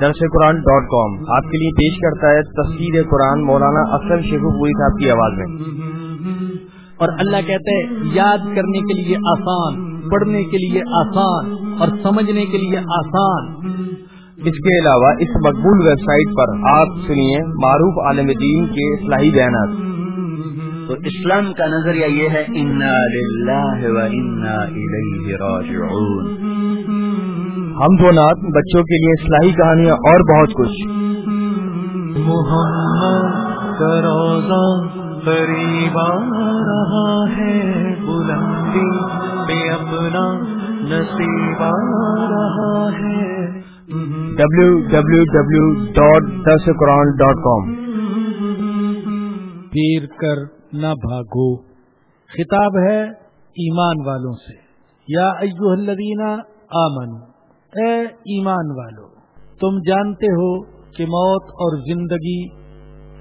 درس قرآن ڈاٹ کام آپ کے لیے پیش کرتا ہے تصویر قرآن مولانا اکثر شیخ پوری صاحب کی آواز میں۔ اور اللہ کہتے ہیں یاد کرنے کے لیے آسان پڑھنے کے لیے آسان اور سمجھنے کے لیے آسان۔ اس کے علاوہ اس مقبول ویب سائٹ پر آپ سنیے معروف عالم دین کے اصلاحی بیانات۔ تو اسلام کا نظریہ یہ ہے انا للہ و انا الیہ راجعون. ہم دو نات بچوں کے لیے اصلاحی کہانیاں اور بہت کچھ۔ محمد کا روزہ قریب آ رہا ہے بلندی پہ اپنا نصیب آ رہا ہے۔ W W W dot this Quran dot com پیر کر نہ بھاگو۔ خطاب ہے ایمان والوں سے۔ یا ایو الذین آمن اے ایمان والو، تم جانتے ہو کہ موت اور زندگی،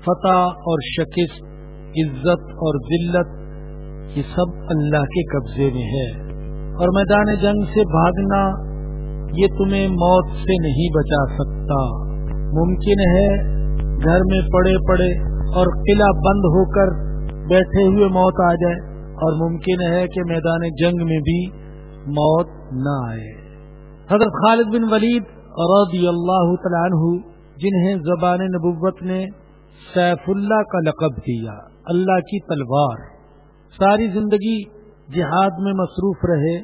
فتح اور شکست، عزت اور ذلت، یہ سب اللہ کے قبضے میں ہے۔ اور میدان جنگ سے بھاگنا یہ تمہیں موت سے نہیں بچا سکتا۔ ممکن ہے گھر میں پڑے پڑے اور قلعہ بند ہو کر بیٹھے ہوئے موت آ جائے اور ممکن ہے کہ میدان جنگ میں بھی موت نہ آئے۔ حضرت خالد بن ولید رضی اللہ تعالیٰ عنہ، جنہیں زبان نبوت نے سیف اللہ کا لقب دیا، اللہ کی تلوار، ساری زندگی جہاد میں مصروف رہے،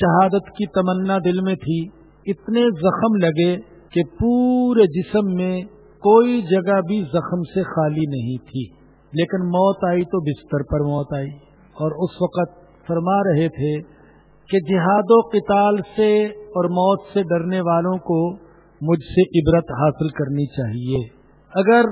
شہادت کی تمنا دل میں تھی، اتنے زخم لگے کہ پورے جسم میں کوئی جگہ بھی زخم سے خالی نہیں تھی۔ لیکن موت آئی تو بستر پر موت آئی۔ اور اس وقت فرما رہے تھے کہ جہاد و قتال سے اور موت سے ڈرنے والوں کو مجھ سے عبرت حاصل کرنی چاہیے۔ اگر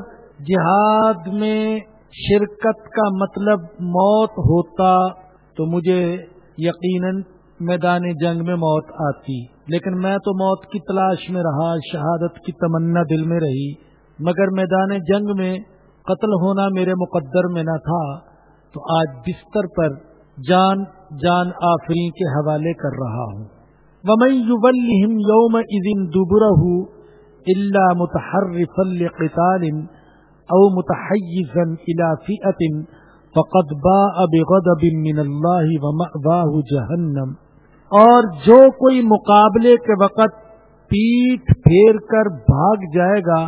جہاد میں شرکت کا مطلب موت ہوتا تو مجھے یقیناً میدان جنگ میں موت آتی۔ لیکن میں تو موت کی تلاش میں رہا، شہادت کی تمنا دل میں رہی۔ مگر میدان جنگ میں قتل ہونا میرے مقدر میں نہ تھا، تو آج بستر پر جان جان آفری کے حوالے کر رہا ہوں۔ ومن یوم ادن دبرہ اللہ متحرف قطال او متحیزا الى فئة فقد باء بغضب من اللہ ومأواه جہنم اور جو کوئی مقابلے کے وقت پیٹ پھیر کر بھاگ جائے گا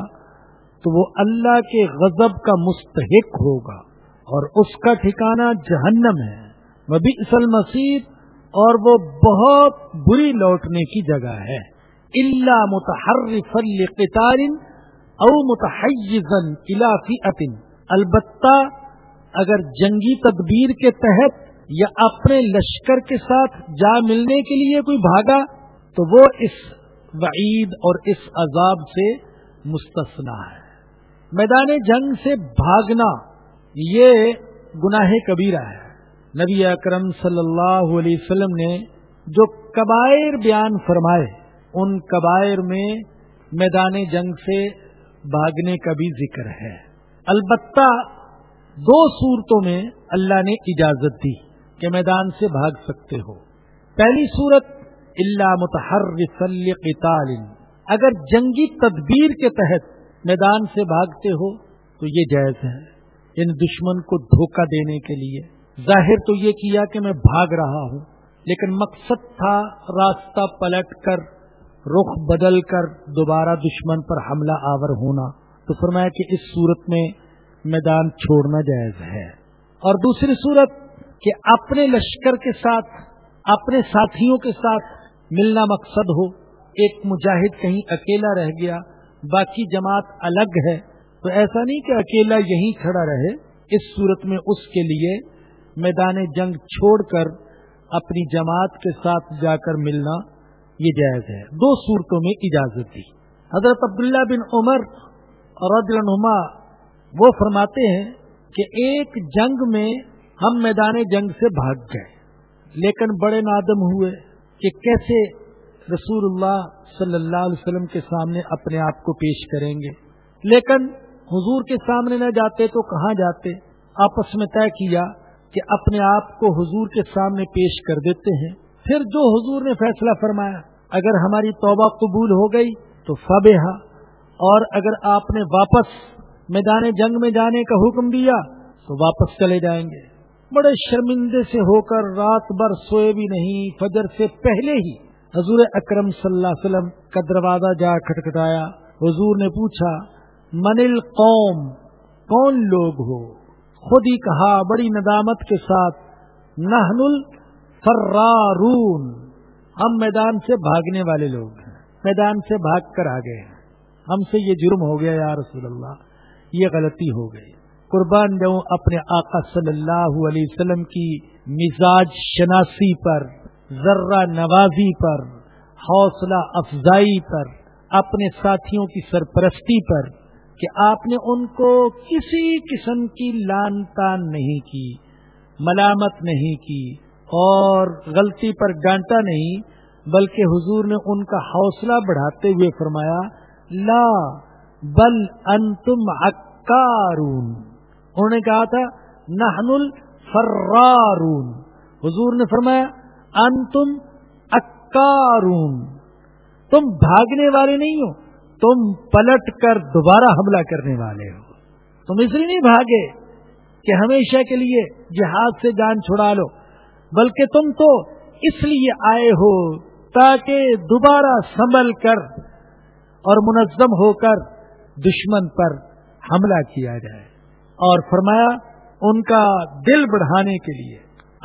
تو وہ اللہ کے غضب کا مستحق ہوگا اور اس کا ٹھکانہ جہنم ہے۔ وہ بھی اصل مسیح اور وہ بہت بری لوٹنے کی جگہ ہے۔ اللہ متحرف قطار او متحزن الافی البتہ اگر جنگی تدبیر کے تحت یا اپنے لشکر کے ساتھ جا ملنے کے لیے کوئی بھاگا، تو وہ اس وعید اور اس عذاب سے مستثنا ہے۔ میدان جنگ سے بھاگنا یہ گناہ کبیرہ ہے۔ نبی اکرم صلی اللہ علیہ وسلم نے جو کبائر بیان فرمائے، ان کبائر میں میدان جنگ سے بھاگنے کا بھی ذکر ہے۔ البتہ دو صورتوں میں اللہ نے اجازت دی کے میدان سے بھاگ سکتے ہو۔ پہلی صورت اللہ متحر قتال اگر جنگی تدبیر کے تحت میدان سے بھاگتے ہو تو یہ جائز ہے۔ ان دشمن کو دھوکہ دینے کے لیے۔ ظاہر تو یہ کیا کہ میں بھاگ رہا ہوں، لیکن مقصد تھا راستہ پلٹ کر، رخ بدل کر دوبارہ دشمن پر حملہ آور ہونا۔ تو فرمایا کہ اس صورت میں میدان چھوڑنا جائز ہے۔ اور دوسری صورت کہ اپنے لشکر کے ساتھ، اپنے ساتھیوں کے ساتھ ملنا مقصد ہو۔ ایک مجاہد کہیں اکیلا رہ گیا باقی جماعت الگ ہے، تو ایسا نہیں کہ اکیلا یہیں کھڑا رہے، اس صورت میں اس کے لیے میدان جنگ چھوڑ کر اپنی جماعت کے ساتھ جا کر ملنا یہ جائز ہے۔ دو صورتوں میں اجازت دی۔ حضرت عبداللہ بن عمر اور عنما وہ فرماتے ہیں کہ ایک جنگ میں ہم میدان جنگ سے بھاگ گئے، لیکن بڑے نادم ہوئے کہ کیسے رسول اللہ صلی اللہ علیہ وسلم کے سامنے اپنے آپ کو پیش کریں گے۔ لیکن حضور کے سامنے نہ جاتے تو کہاں جاتے؟ آپس میں طے کیا کہ اپنے آپ کو حضور کے سامنے پیش کر دیتے ہیں۔ پھر جو حضور نے فیصلہ فرمایا، اگر ہماری توبہ قبول ہو گئی تو فبہ اور اگر آپ نے واپس میدان جنگ میں جانے کا حکم دیا تو واپس چلے جائیں گے۔ بڑے شرمندے سے ہو کر رات بھر سوئے بھی نہیں، فجر سے پہلے ہی حضور اکرم صلی اللہ علیہ وسلم کا دروازہ جا کھٹکھٹایا۔ حضور نے پوچھا، من القوم؟ کون لوگ ہو؟ خود ہی کہا، بڑی ندامت کے ساتھ نہن الفرارون۔ ہم میدان سے بھاگنے والے لوگ ہیں۔ میدان سے بھاگ کر آ گئے ہیں۔ ہم سے یہ جرم ہو گیا، یا رسول اللہ، یہ غلطی ہو گئی۔ قربان جاؤں اپنے آقا صلی اللہ علیہ وسلم کی مزاج شناسی پر۔ ذرہ نوازی پر، حوصلہ افزائی پر، اپنے ساتھیوں کی سرپرستی پر کہ آپ نے ان کو کسی قسم کی لان تان نہیں کی، ملامت نہیں کی اور غلطی پر ڈانٹا نہیں، بلکہ حضور نے ان کا حوصلہ بڑھاتے ہوئے فرمایا، لا بل انتم اکارون انہوں نے کہا تھا، نحن الفرارون۔ حضور نے فرمایا انتم اکارون۔ تم بھاگنے والے نہیں ہو، تم پلٹ کر دوبارہ حملہ کرنے والے ہو۔ تم اس لیے نہیں بھاگے کہ ہمیشہ کے لیے جہاد سے جان چھڑا لو، بلکہ تم تو اس لیے آئے ہو تاکہ دوبارہ سنبھل کر اور منظم ہو کر دشمن پر حملہ کیا جائے۔ اور فرمایا، ان کا دل بڑھانے کے لیے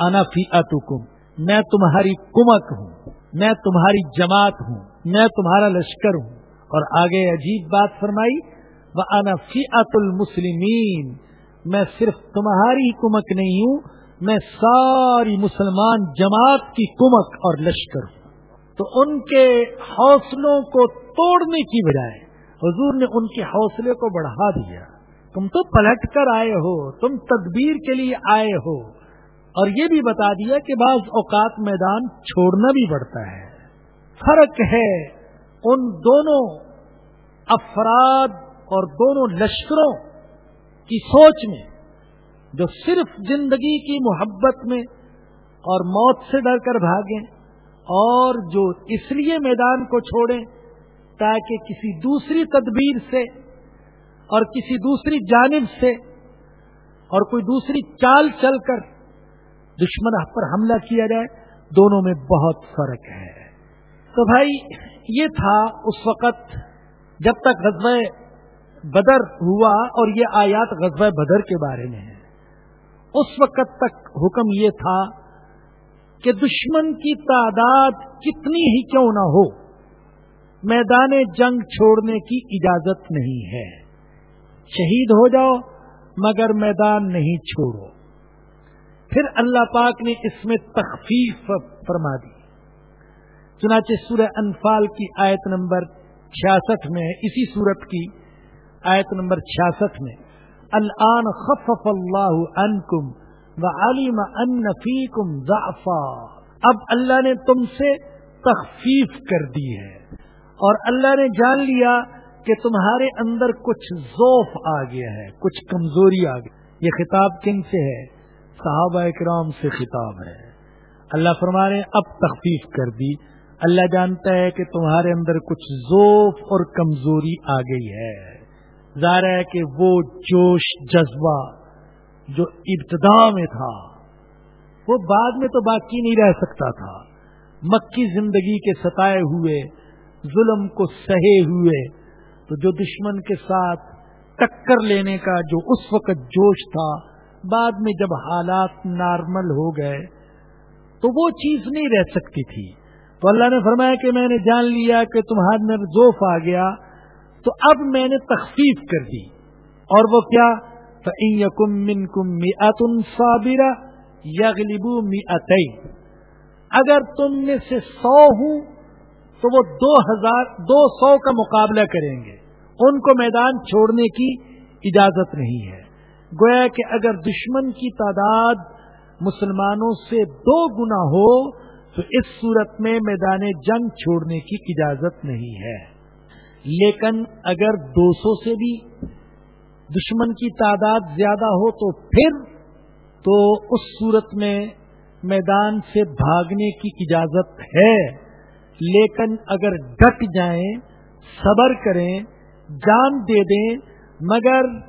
انفی اتکم۔ میں تمہاری کمک ہوں، میں تمہاری جماعت ہوں، میں تمہارا لشکر ہوں۔ اور آگے عجیب بات فرمائی وہ انفی المسلمین میں صرف تمہاری کمک نہیں ہوں، میں ساری مسلمان جماعت کی کمک اور لشکر ہوں۔ تو ان کے حوصلوں کو توڑنے کی بجائے حضور نے ان کے حوصلے کو بڑھا دیا۔ تم تو پلٹ کر آئے ہو، تم تدبیر کے لیے آئے ہو۔ اور یہ بھی بتا دیا کہ بعض اوقات میدان چھوڑنا بھی پڑتا ہے۔ فرق ہے ان دونوں افراد اور دونوں لشکروں کی سوچ میں جو صرف زندگی کی محبت میں اور موت سے ڈر کر بھاگیں اور جو اس لیے میدان کو چھوڑیں تاکہ کسی دوسری تدبیر سے اور کسی دوسری جانب سے اور کوئی دوسری چال چل کر دشمن پر حملہ کیا جائے، دونوں میں بہت فرق ہے۔ تو بھائی، یہ تھا اس وقت جب تک غزوہ بدر ہوا اور یہ آیات غزوہ بدر کے بارے میں ہے اس وقت تک حکم یہ تھا کہ دشمن کی تعداد کتنی ہی کیوں نہ ہو، میدان جنگ چھوڑنے کی اجازت نہیں ہے۔ شہید ہو جاؤ، مگر میدان نہیں چھوڑو۔ پھر اللہ پاک نے اس میں تخفیف فرما دی۔ چنانچہ سورہ انفال کی آیت نمبر چھیاسٹھ میں اسی سورت کی آیت نمبر چھیاسٹھ میں، الان خفف اللہ عنکم وعلم ان فیکم ضعفا۔ اب اللہ نے تم سے تخفیف کر دی ہے اور اللہ نے جان لیا کہ تمہارے اندر کچھ ذوف آ گیا ہے، کچھ کمزوری آ گئی یہ خطاب کن سے ہے؟ صحابہ اکرام سے خطاب ہے۔ اللہ فرما نے اب تخفیف کر دی۔ اللہ جانتا ہے کہ تمہارے اندر کچھ ذوف اور کمزوری آ گئی ہے۔ ظاہر ہے کہ وہ جوش، جذبہ جو ابتدا میں تھا، وہ بعد میں تو باقی نہیں رہ سکتا تھا۔ مکی زندگی کے ستائے ہوئے، ظلم کو سہے ہوئے، تو جو دشمن کے ساتھ ٹکر لینے کا جو اس وقت جوش تھا بعد میں جب حالات نارمل ہو گئے تو وہ چیز نہیں رہ سکتی تھی۔ تو اللہ نے فرمایا کہ میں نے جان لیا کہ تمہارے میں زوف آ گیا۔ تو اب میں نے تخفیف کر دی۔ اور وہ کیا؟ کم من کم می صابرہ یغلبو اگر تم میں سے سو ہوں تو وہ دو ہزار، دو سو کا مقابلہ کریں گے۔ ان کو میدان چھوڑنے کی اجازت نہیں ہے۔ گویا کہ اگر دشمن کی تعداد مسلمانوں سے دو گنا ہو، تو اس صورت میں میدان جنگ چھوڑنے کی اجازت نہیں ہے۔ لیکن اگر دو سو سے بھی دشمن کی تعداد زیادہ ہو تو پھر تو اس صورت میں میدان سے بھاگنے کی اجازت ہے۔ لیکن اگر ڈٹ جائیں، صبر کریں، جان دے دیں، مگر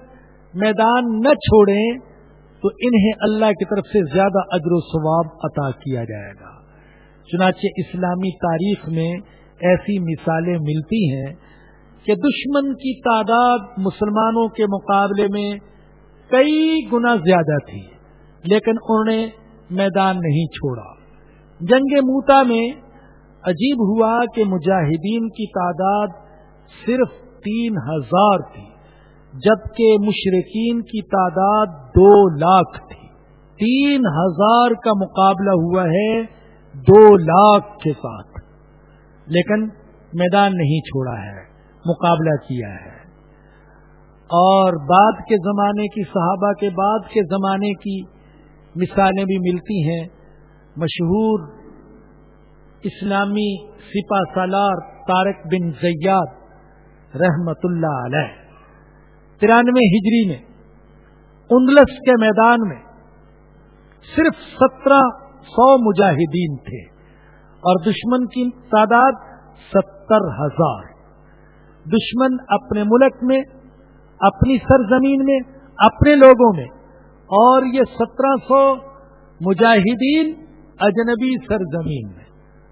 میدان نہ چھوڑیں تو انہیں اللہ کی طرف سے زیادہ اجر و ثواب عطا کیا جائے گا۔ چنانچہ اسلامی تاریخ میں ایسی مثالیں ملتی ہیں کہ دشمن کی تعداد مسلمانوں کے مقابلے میں کئی گنا زیادہ تھی، لیکن انہوں نے میدان نہیں چھوڑا۔ جنگ موتا میں عجیب ہوا کہ مجاہدین کی تعداد صرف تین ہزار تھی۔ جبکہ مشرقین کی تعداد دو لاکھ تھی۔ تین ہزار کا مقابلہ ہوا ہے دو لاکھ کے ساتھ۔ لیکن میدان نہیں چھوڑا ہے، مقابلہ کیا ہے۔ اور بعد کے زمانے کی صحابہ کے بعد کے زمانے کی مثالیں بھی ملتی ہیں۔ مشہور اسلامی سپا سالار طارق بن زیاد رحمت اللہ علیہ۔ ترانوے ہجری میں، اندلس کے میدان میں صرف سترہ سو مجاہدین تھے اور دشمن کی تعداد ستر ہزار۔ دشمن اپنے ملک میں، اپنی سرزمین میں، اپنے لوگوں میں اور یہ سترہ سو مجاہدین اجنبی سرزمین میں،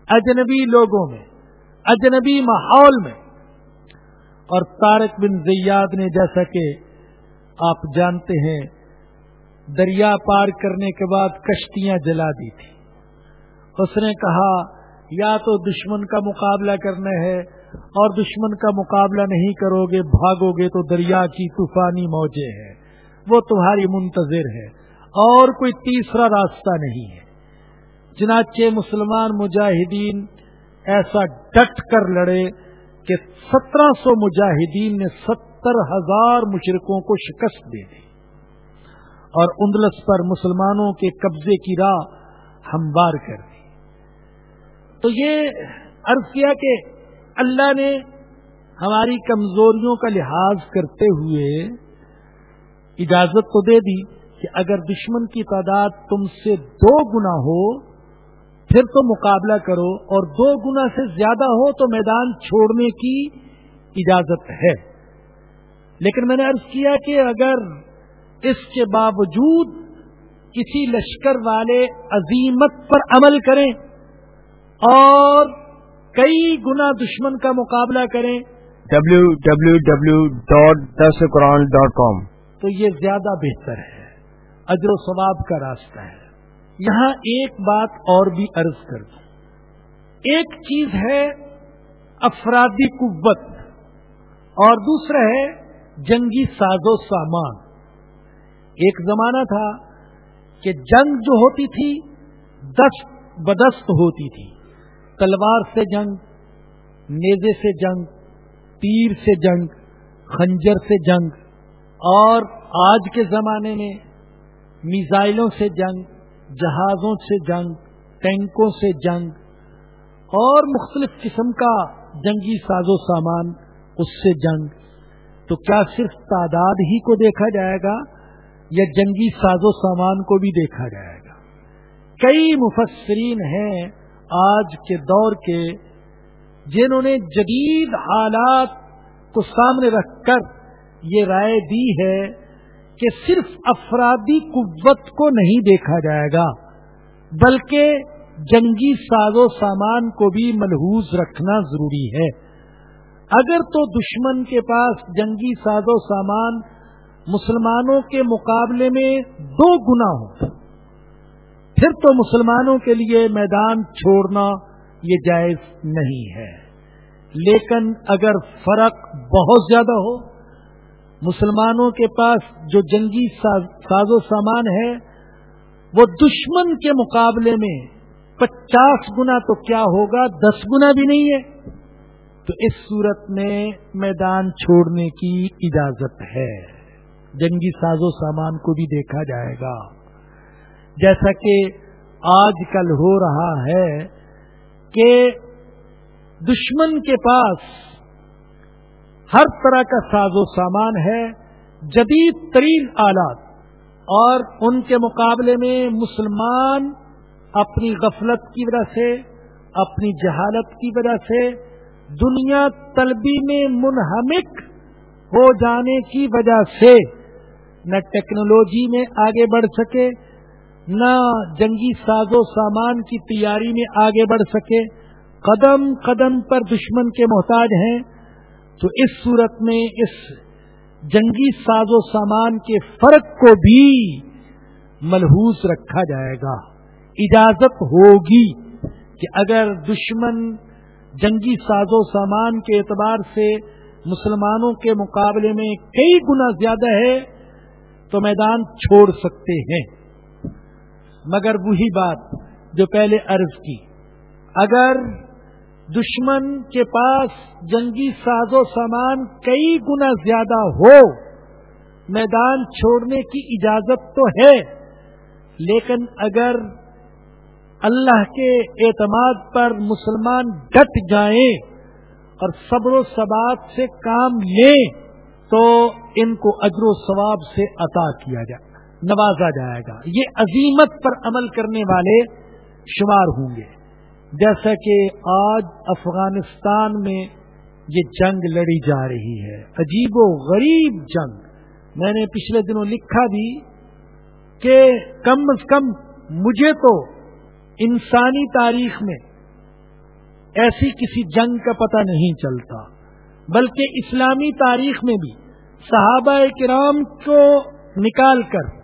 اجنبی لوگوں میں، اجنبی ماحول میں اور طارق بن زیاد نے جیسا کہ آپ جانتے ہیں، دریا پار کرنے کے بعد کشتیاں جلا دی تھی۔ اس نے کہا، یا تو دشمن کا مقابلہ کرنا ہے اور دشمن کا مقابلہ نہیں کرو گے بھاگو گے تو دریا کی طوفانی موجیں ہیں۔ وہ تمہاری منتظر ہے۔ اور کوئی تیسرا راستہ نہیں ہے۔ چنانچہ مسلمان مجاہدین ایسا ڈٹ کر لڑے کہ سترہ سو مجاہدین نے ستر ہزار مشرقوں کو شکست دے دی۔ اور اندلس پر مسلمانوں کے قبضے کی راہ ہموار کر دی۔ تو یہ عرض کیا کہ اللہ نے ہماری کمزوریوں کا لحاظ کرتے ہوئے اجازت تو دے دی کہ اگر دشمن کی تعداد تم سے دو گنا ہو پھر تو مقابلہ کرو اور دو گنا سے زیادہ ہو تو میدان چھوڑنے کی اجازت ہے۔ لیکن میں نے عرض کیا کہ اگر اس کے باوجود کسی لشکر والے عظیمت پر عمل کریں اور کئی گنا دشمن کا مقابلہ کریں۔ W W W dot this Quran dot com تو یہ زیادہ بہتر ہے۔ اجر و ثواب کا راستہ ہے۔ یہاں ایک بات اور بھی عرض کر دوں۔ ایک چیز ہے افرادی قوت اور دوسرا ہے جنگی ساز و سامان۔ ایک زمانہ تھا کہ جنگ جو ہوتی تھی، دست بدست ہوتی تھی۔ تلوار سے جنگ، نیزے سے جنگ، تیر سے جنگ، خنجر سے جنگ اور آج کے زمانے میں میزائلوں سے جنگ جہازوں سے جنگ، ٹینکوں سے جنگ اور مختلف قسم کا جنگی ساز و سامان، اس سے جنگ۔ تو کیا صرف تعداد ہی کو دیکھا جائے گا یا جنگی ساز و سامان کو بھی دیکھا جائے گا؟ کئی مفسرین ہیں آج کے دور کے جنہوں نے جدید حالات کو سامنے رکھ کر یہ رائے دی ہے کہ صرف افرادی قوت کو نہیں دیکھا جائے گا، بلکہ جنگی ساز و سامان کو بھی ملحوظ رکھنا ضروری ہے۔ اگر تو دشمن کے پاس جنگی ساز و سامان مسلمانوں کے مقابلے میں دو گنا ہو، پھر تو مسلمانوں کے لیے میدان چھوڑنا یہ جائز نہیں ہے۔ لیکن اگر فرق بہت زیادہ ہو مسلمانوں کے پاس جو جنگی ساز و سامان ہے، وہ دشمن کے مقابلے میں پچاس گنا تو کیا ہوگا؟ دس گنا بھی نہیں ہے۔ تو اس صورت میں میدان چھوڑنے کی اجازت ہے۔ جنگی ساز و سامان کو بھی دیکھا جائے گا۔ جیسا کہ آج کل ہو رہا ہے کہ دشمن کے پاس ہر طرح کا ساز و سامان ہے، جدید ترین آلات، اور ان کے مقابلے میں مسلمان اپنی غفلت کی وجہ سے، اپنی جہالت کی وجہ سے دنیا طلبی میں منہمک ہو جانے کی وجہ سے نہ ٹیکنالوجی میں آگے بڑھ سکے، نہ جنگی ساز و سامان کی تیاری میں آگے بڑھ سکے۔ قدم قدم پر دشمن کے محتاج ہیں۔ تو اس صورت میں اس جنگی ساز و سامان کے فرق کو بھی ملحوظ رکھا جائے گا۔ اجازت ہوگی کہ اگر دشمن جنگی ساز و سامان کے اعتبار سے مسلمانوں کے مقابلے میں کئی گنا زیادہ ہے تو میدان چھوڑ سکتے ہیں۔ مگر وہی بات جو پہلے عرض کی۔ اگر دشمن کے پاس جنگی ساز و سامان کئی گنا زیادہ ہو، میدان چھوڑنے کی اجازت تو ہے، لیکن اگر اللہ کے اعتماد پر مسلمان ڈٹ جائیں اور صبر و ثبات سے کام لیں، تو ان کو اجر و ثواب سے عطا کیا جائے، نوازا جائے گا۔ یہ عظیمت پر عمل کرنے والے شمار ہوں گے۔ جیسا کہ آج افغانستان میں یہ جنگ لڑی جا رہی ہے۔ عجیب و غریب جنگ۔ میں نے پچھلے دنوں لکھا بھی کہ کم از کم مجھے تو انسانی تاریخ میں ایسی کسی جنگ کا پتہ نہیں چلتا، بلکہ اسلامی تاریخ میں بھی صحابہ کرام کو نکال کر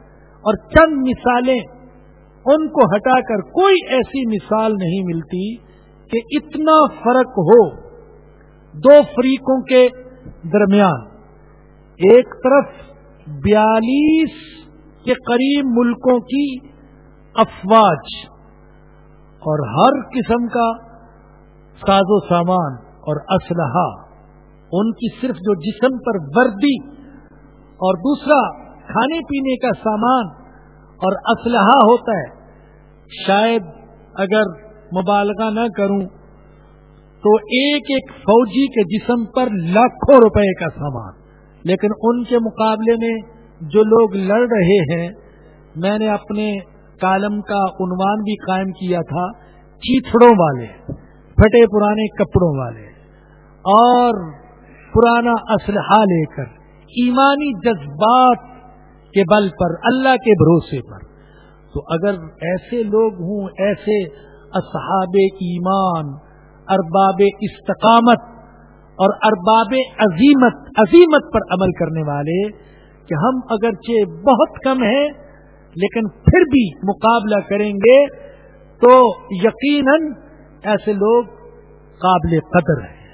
اور چند مثالیں ان کو ہٹا کر کوئی ایسی مثال نہیں ملتی کہ اتنا فرق ہو دو فریقوں کے درمیان۔ ایک طرف بیالیس کے قریب ملکوں کی افواج اور ہر قسم کا ساز و سامان اور اسلحہ، ان کی صرف جو جسم پر وردی اور دوسرا کھانے پینے کا سامان اور اسلحہ ہوتا ہے شاید اگر مبالغہ نہ کروں تو ایک ایک فوجی کے جسم پر لاکھوں روپے کا سامان۔ لیکن ان کے مقابلے میں جو لوگ لڑ رہے ہیں، میں نے اپنے کالم کا عنوان بھی قائم کیا تھا چیتڑوں والے، پھٹے پرانے کپڑوں والے، اور پرانا اسلحہ لے کر ایمانی جذبات کے بل پر، اللہ کے بھروسے پر۔ تو اگر ایسے لوگ ہوں، ایسے اصحاب ایمان، ارباب استقامت اور ارباب عظیمت عظیمت پر عمل کرنے والے کہ ہم اگرچہ بہت کم ہیں، لیکن پھر بھی مقابلہ کریں گے، تو یقیناً ایسے لوگ قابل قدر ہیں۔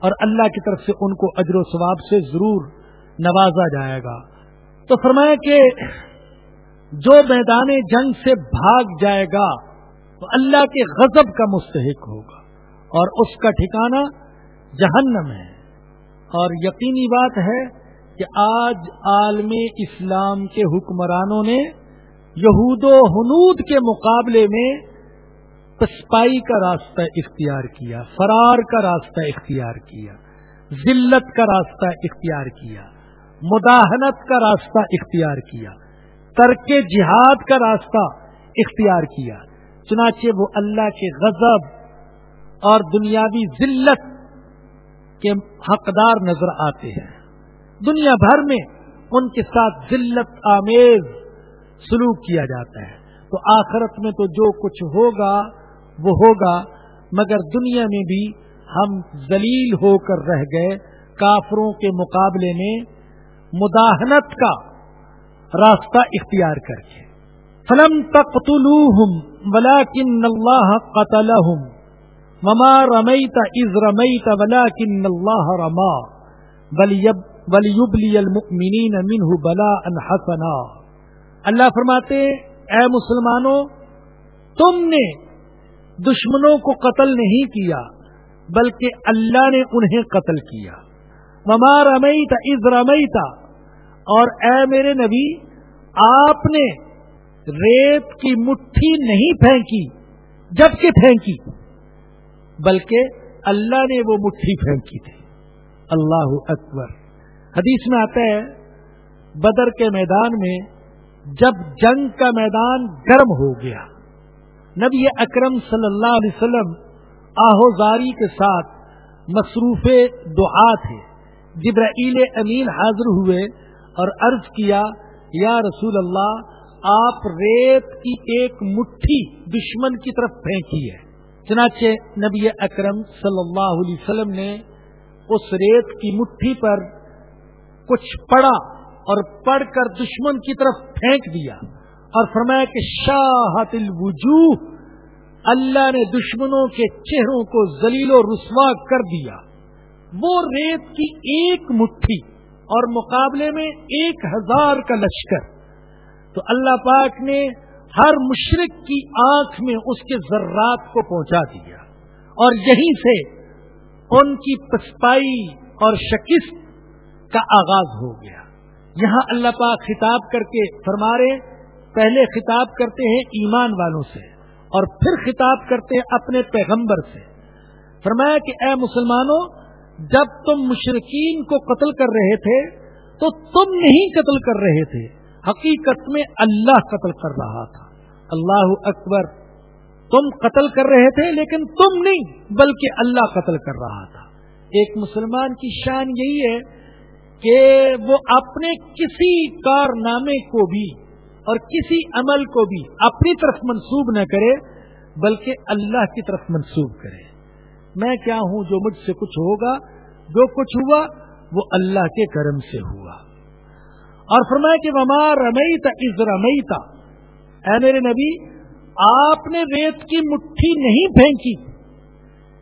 اور اللہ کی طرف سے ان کو اجر و ثواب سے ضرور نوازا جائے گا۔ تو فرمایا کہ جو میدان جنگ سے بھاگ جائے گا، تو اللہ کے غضب کا مستحق ہوگا۔ اور اس کا ٹھکانہ جہنم ہے۔ اور یقینی بات ہے کہ آج عالم اسلام کے حکمرانوں نے یہود و حنود کے مقابلے میں پسپائی کا راستہ اختیار کیا، فرار کا راستہ اختیار کیا، ذلت کا راستہ اختیار کیا، مداحنت کا راستہ اختیار کیا۔ ترک جہاد کا راستہ اختیار کیا۔ چنانچہ وہ اللہ کے غضب اور دنیاوی ذلت کے حقدار نظر آتے ہیں۔ دنیا بھر میں ان کے ساتھ ذلت، آمیز سلوک کیا جاتا ہے۔ تو آخرت میں تو جو کچھ ہوگا، وہ ہوگا، مگر دنیا میں بھی ہم ذلیل ہو کر رہ گئے۔ کافروں کے مقابلے میں مداحنت کا راستہ اختیار کر کے۔ فلم تقتلوہم ولیکن اللہ قتلہم وما رمیت از رمیت ولیکن اللہ رما ولیبلی المؤمنین منہ بلا حسنا۔ اللہ فرماتے، اے مسلمانوں، تم نے دشمنوں کو قتل نہیں کیا، بلکہ اللہ نے انہیں قتل کیا۔ مما رمئی تھا از رمئی اور اے میرے نبی، آپ نے ریت کی مٹھی نہیں پھینکی جبکہ پھینکی، بلکہ اللہ نے وہ مٹھی پھینکی تھی۔ اللہ اکبر۔ حدیث میں آتا ہے، بدر کے میدان میں جب جنگ کا میدان گرم ہو گیا، نبی اکرم صلی اللہ علیہ وسلم آہوزاری کے ساتھ مصروف دعا تھے۔ جبرائیل امین حاضر ہوئے اور عرض کیا، یا رسول اللہ، آپ ریت کی ایک مٹھی دشمن کی طرف پھینکی ہے. چنانچہ نبی اکرم صلی اللہ علیہ وسلم نے اس ریت کی مٹھی پر کچھ پڑا اور پڑھ کر دشمن کی طرف پھینک دیا اور فرمایا کہ شاہت الوجوہ، اللہ نے دشمنوں کے چہروں کو ذلیل و رسوا کر دیا۔ وہ ریت کی ایک مٹھی اور مقابلے میں ایک ہزار کا لشکر۔ تو اللہ پاک نے ہر مشرق کی آنکھ میں اس کے ذرات کو پہنچا دیا۔ اور یہیں سے ان کی پسپائی اور شکست کا آغاز ہو گیا۔ یہاں اللہ پاک خطاب کر کے فرما رہے پہلے خطاب کرتے ہیں ایمان والوں سے، اور پھر خطاب کرتے ہیں اپنے پیغمبر سے۔ فرمایا کہ اے مسلمانوں جب تم مشرقین کو قتل کر رہے تھے، تو تم نہیں قتل کر رہے تھے۔ حقیقت میں اللہ قتل کر رہا تھا۔ اللہ اکبر، تم قتل کر رہے تھے، لیکن تم نہیں، بلکہ اللہ قتل کر رہا تھا۔ ایک مسلمان کی شان یہی ہے کہ وہ اپنے کسی کارنامے کو بھی اور کسی عمل کو بھی اپنی طرف منسوب نہ کرے، بلکہ اللہ کی طرف منسوب کرے۔ میں کیا ہوں جو مجھ سے کچھ ہوگا؟ جو کچھ ہوا، وہ اللہ کے کرم سے ہوا۔ اور فرمایا کہ وما رمیتا از رمیتا اے میرے نبی، آپ نے ریت کی مٹھی نہیں پھینکی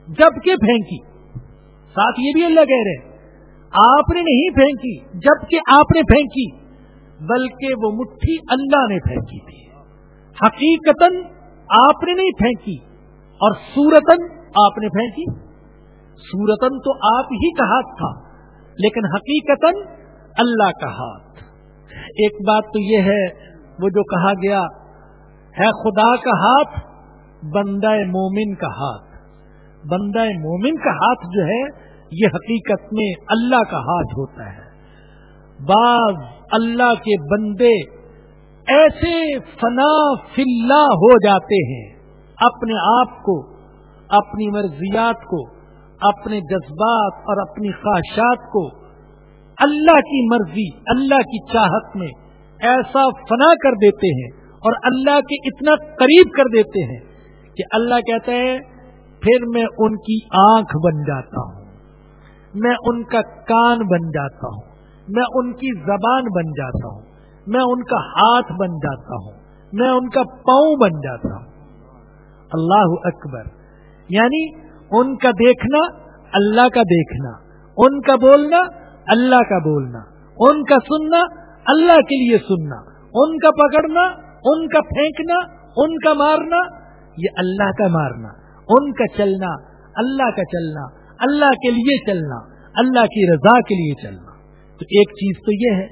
جبکہ پھینکی۔ ساتھ یہ بھی اللہ کہہ رہے آپ نے نہیں پھینکی جبکہ آپ نے پھینکی، بلکہ وہ مٹھی اللہ نے پھینکی تھی۔ حقیقت آپ نے نہیں پھینکی، اور سورتن آپ نے پھینکی؟ سورتن تو آپ ہی کا ہاتھ تھا، لیکن حقیقت اللہ کا ہاتھ۔ ایک بات تو یہ ہے، وہ جو کہا گیا، ہے خدا کا ہاتھ، بندہ مومن کا ہاتھ۔ بندہ مومن کا ہاتھ جو ہے، یہ حقیقت میں اللہ کا ہاتھ ہوتا ہے۔ بعض اللہ کے بندے ایسے فنا فلا ہو جاتے ہیں، اپنے آپ کو اپنی مرضیات کو، اپنے جذبات اور اپنی خواہشات کو اللہ کی مرضی، اللہ کی چاہت میں ایسا فنا کر دیتے ہیں اور اللہ کے اتنا قریب کر دیتے ہیں کہ اللہ کہتا ہے، پھر میں ان کی آنکھ بن جاتا ہوں، میں ان کا کان بن جاتا ہوں، میں ان کی زبان بن جاتا ہوں، میں ان کا ہاتھ بن جاتا ہوں، میں ان کا پاؤں بن جاتا ہوں۔ اللہ اکبر۔ یعنی ان کا دیکھنا، اللہ کا دیکھنا۔ ان کا بولنا، اللہ کا بولنا۔ ان کا سننا، اللہ کے لیے سننا۔ ان کا پکڑنا، ان کا پھینکنا، ان کا مارنا، یہ اللہ کا مارنا۔ ان کا چلنا، اللہ کا چلنا۔ اللہ کے لیے چلنا، اللہ کی رضا کے لیے چلنا۔ تو ایک چیز تو یہ ہے،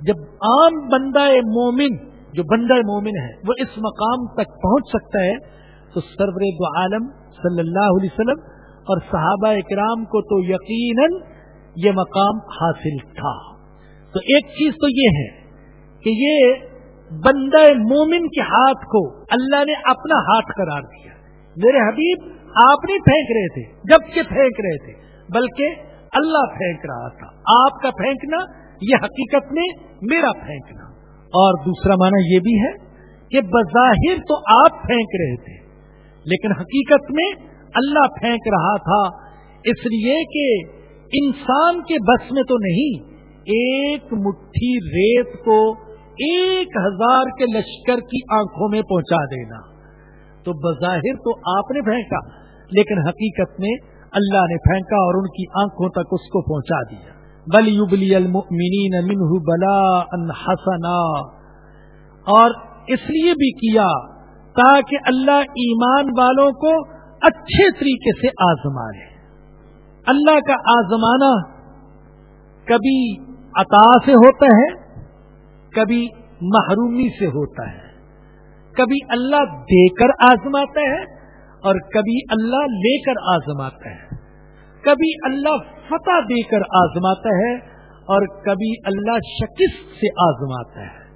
جب عام بندہ مومن، جو بندہ مومن ہے، وہ اس مقام تک پہنچ سکتا ہے تو سرور دو عالم صلی اللہ علیہ وسلم اور صحابہ اکرام کو تو یقیناً یہ مقام حاصل تھا۔ تو ایک چیز تو یہ ہے کہ یہ بندہ مومن کے ہاتھ کو اللہ نے اپنا ہاتھ قرار دیا۔ میرے حبیب، آپ نہیں پھینک رہے تھے جبکہ پھینک رہے تھے، بلکہ اللہ پھینک رہا تھا۔ آپ کا پھینکنا، یہ حقیقت میں میرا پھینکنا۔ اور دوسرا معنی یہ بھی ہے کہ بظاہر تو آپ پھینک رہے تھے۔ لیکن حقیقت میں اللہ پھینک رہا تھا۔ اس لیے کہ انسان کے بس میں تو نہیں، ایک مٹھی ریت کو ایک ہزار کے لشکر کی آنکھوں میں پہنچا دینا۔ تو بظاہر تو آپ نے پھینکا، لیکن حقیقت میں اللہ نے پھینکا اور ان کی آنکھوں تک اس کو پہنچا دیا۔ بلی ابلی المؤمنین منہ بلا ان حسنا۔ اور اس لیے بھی کیا تاکہ اللہ ایمان والوں کو اچھے طریقے سے آزما لے اللہ کا آزمانا کبھی عطا سے ہوتا ہے، کبھی محرومی سے ہوتا ہے۔ کبھی اللہ دے کر آزماتا ہے اور کبھی اللہ لے کر آزماتا ہے۔ کبھی اللہ فتح دے کر آزماتا ہے اور کبھی اللہ شکست سے آزماتا ہے۔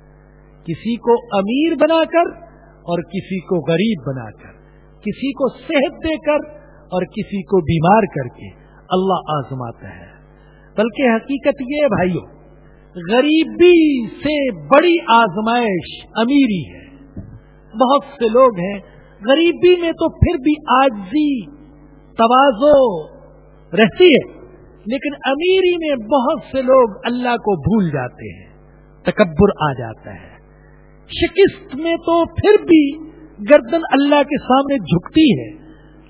کسی کو امیر بنا کر اور کسی کو غریب بنا کر، کسی کو صحت دے کر اور کسی کو بیمار کر کے اللہ آزماتا ہے۔ بلکہ حقیقت یہ ہے بھائیوں غریبی سے بڑی آزمائش امیری ہے۔ بہت سے لوگ ہیں، غریبی میں تو پھر بھی آجزی، توازو رہتی ہے، لیکن امیری میں بہت سے لوگ اللہ کو بھول جاتے ہیں، تکبر آ جاتا ہے۔ شکست میں تو پھر بھی گردن اللہ کے سامنے جھکتی ہے۔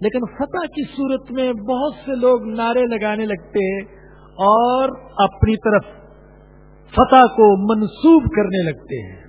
لیکن فتح کی صورت میں بہت سے لوگ نعرے لگانے لگتے ہیں اور اپنی طرف فتح کو منسوب کرنے لگتے ہیں۔